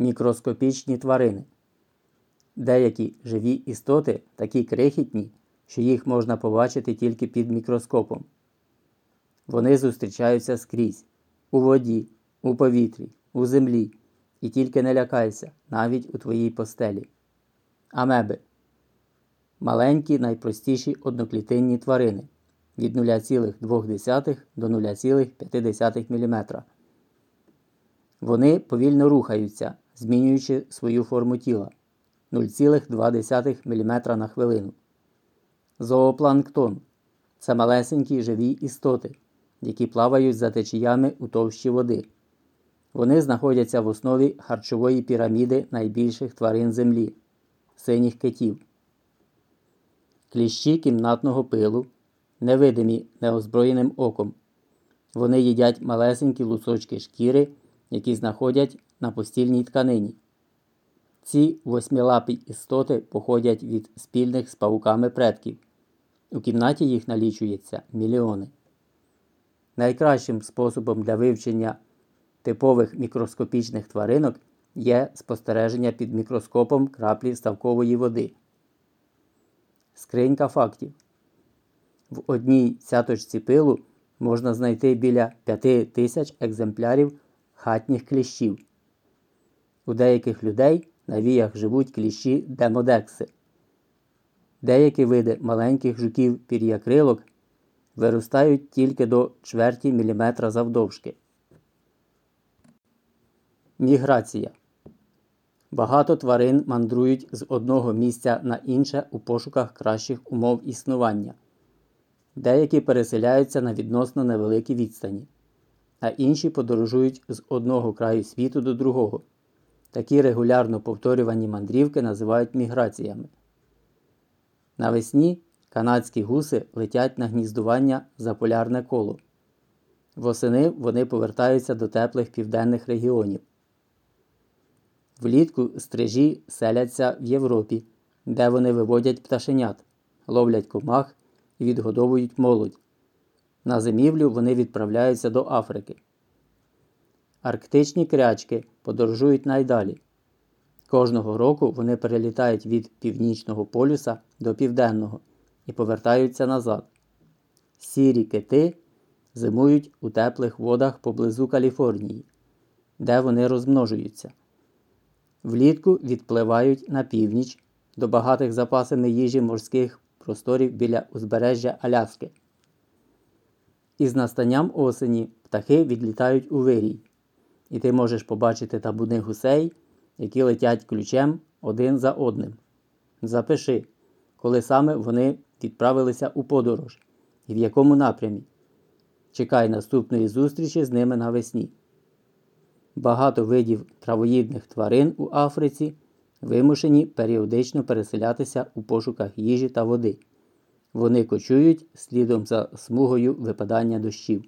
Мікроскопічні тварини. Деякі живі істоти такі крихітні, що їх можна побачити тільки під мікроскопом. Вони зустрічаються скрізь у воді, у повітрі, у землі, і тільки не лякайся навіть у твоїй постелі. Амеби маленькі найпростіші одноклітинні тварини від 0,2 до 0,5 мм. Вони повільно рухаються, змінюючи свою форму тіла 0,2 мм на хвилину. Зоопланктон це малесенькі живі істоти, які плавають за течіями у товщі води. Вони знаходяться в основі харчової піраміди найбільших тварин землі синіх китів. Кліщі кімнатного пилу, невидимі неозброєним оком. Вони їдять малесенькі лусочки шкіри, які знаходять на постільній тканині. Ці восьмилапі істоти походять від спільних з павуками предків. У кімнаті їх налічується мільйони. Найкращим способом для вивчення типових мікроскопічних тваринок є спостереження під мікроскопом краплі ставкової води. Скринька фактів. В одній цяточці пилу можна знайти біля 5 тисяч екземплярів хатніх кліщів. У деяких людей на віях живуть кліщі демодекси. Деякі види маленьких жуків пір'якрилок виростають тільки до чверті міліметра завдовжки. Міграція. Багато тварин мандрують з одного місця на інше у пошуках кращих умов існування. Деякі переселяються на відносно невеликі відстані, а інші подорожують з одного краю світу до другого. Такі регулярно повторювані мандрівки називають міграціями. Навесні канадські гуси летять на гніздування за полярне коло. Восени вони повертаються до теплих південних регіонів. Влітку стрижі селяться в Європі, де вони виводять пташенят, ловлять комах і відгодовують молодь. На зимівлю вони відправляються до Африки. Арктичні крячки подорожують найдалі. Кожного року вони перелітають від північного полюса до південного і повертаються назад. Сірі кити зимують у теплих водах поблизу Каліфорнії, де вони розмножуються. Влітку відпливають на північ до багатих запасами їжі морських просторів біля узбережжя Аляски. Із настанням осені птахи відлітають у вирій, і ти можеш побачити табуни гусей, які летять ключем один за одним. Запиши, коли саме вони відправилися у подорож і в якому напрямі. Чекай наступної зустрічі з ними навесні. Багато видів травоїдних тварин у Африці вимушені періодично переселятися у пошуках їжі та води. Вони кочують слідом за смугою випадання дощів.